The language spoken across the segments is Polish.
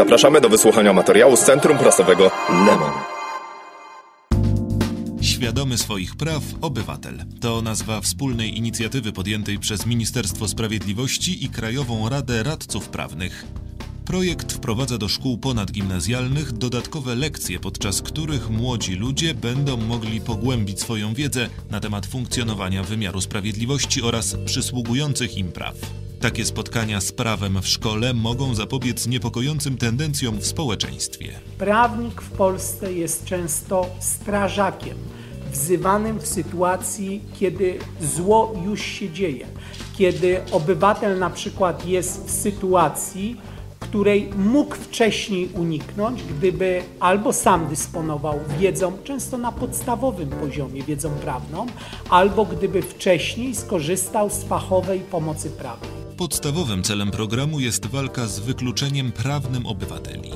Zapraszamy do wysłuchania materiału z Centrum Prasowego Lemon. Świadomy swoich praw obywatel. To nazwa wspólnej inicjatywy podjętej przez Ministerstwo Sprawiedliwości i Krajową Radę Radców Prawnych. Projekt wprowadza do szkół ponadgimnazjalnych dodatkowe lekcje, podczas których młodzi ludzie będą mogli pogłębić swoją wiedzę na temat funkcjonowania wymiaru sprawiedliwości oraz przysługujących im praw. Takie spotkania z prawem w szkole mogą zapobiec niepokojącym tendencjom w społeczeństwie. Prawnik w Polsce jest często strażakiem, wzywanym w sytuacji, kiedy zło już się dzieje, kiedy obywatel na przykład jest w sytuacji, której mógł wcześniej uniknąć, gdyby albo sam dysponował wiedzą, często na podstawowym poziomie, wiedzą prawną, albo gdyby wcześniej skorzystał z fachowej pomocy prawnej. Podstawowym celem programu jest walka z wykluczeniem prawnym obywateli.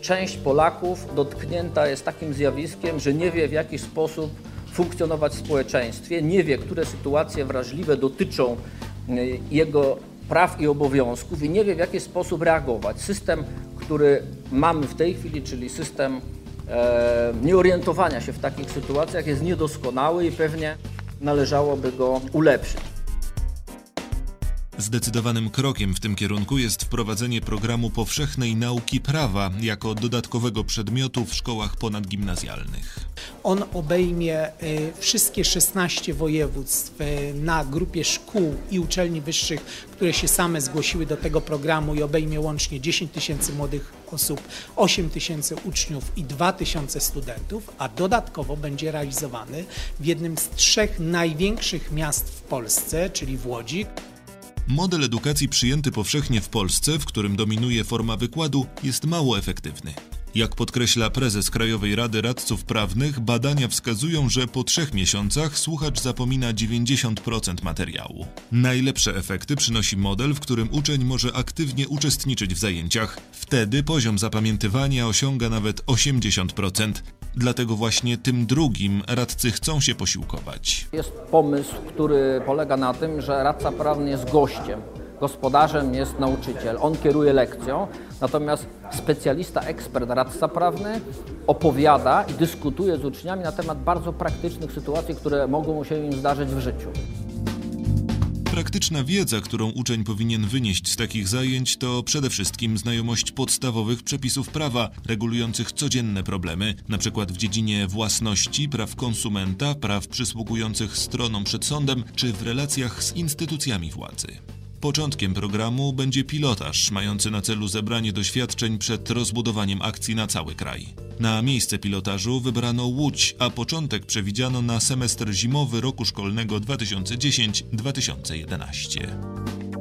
Część Polaków dotknięta jest takim zjawiskiem, że nie wie w jaki sposób funkcjonować w społeczeństwie, nie wie, które sytuacje wrażliwe dotyczą y, jego praw i obowiązków i nie wie w jaki sposób reagować. System, który mamy w tej chwili, czyli system e, nieorientowania się w takich sytuacjach jest niedoskonały i pewnie należałoby go ulepszyć. Zdecydowanym krokiem w tym kierunku jest wprowadzenie programu powszechnej nauki prawa jako dodatkowego przedmiotu w szkołach ponadgimnazjalnych. On obejmie y, wszystkie 16 województw y, na grupie szkół i uczelni wyższych, które się same zgłosiły do tego programu i obejmie łącznie 10 tysięcy młodych osób, 8 tysięcy uczniów i 2 tysiące studentów, a dodatkowo będzie realizowany w jednym z trzech największych miast w Polsce, czyli w Łodzi. Model edukacji przyjęty powszechnie w Polsce, w którym dominuje forma wykładu, jest mało efektywny. Jak podkreśla prezes Krajowej Rady Radców Prawnych, badania wskazują, że po trzech miesiącach słuchacz zapomina 90% materiału. Najlepsze efekty przynosi model, w którym uczeń może aktywnie uczestniczyć w zajęciach. Wtedy poziom zapamiętywania osiąga nawet 80%. Dlatego właśnie tym drugim radcy chcą się posiłkować. Jest pomysł, który polega na tym, że radca prawny jest gościem. Gospodarzem jest nauczyciel, on kieruje lekcją, natomiast specjalista, ekspert, radca prawny opowiada i dyskutuje z uczniami na temat bardzo praktycznych sytuacji, które mogą się im zdarzyć w życiu. Praktyczna wiedza, którą uczeń powinien wynieść z takich zajęć, to przede wszystkim znajomość podstawowych przepisów prawa regulujących codzienne problemy, np. w dziedzinie własności, praw konsumenta, praw przysługujących stronom przed sądem czy w relacjach z instytucjami władzy. Początkiem programu będzie pilotaż, mający na celu zebranie doświadczeń przed rozbudowaniem akcji na cały kraj. Na miejsce pilotażu wybrano Łódź, a początek przewidziano na semestr zimowy roku szkolnego 2010-2011.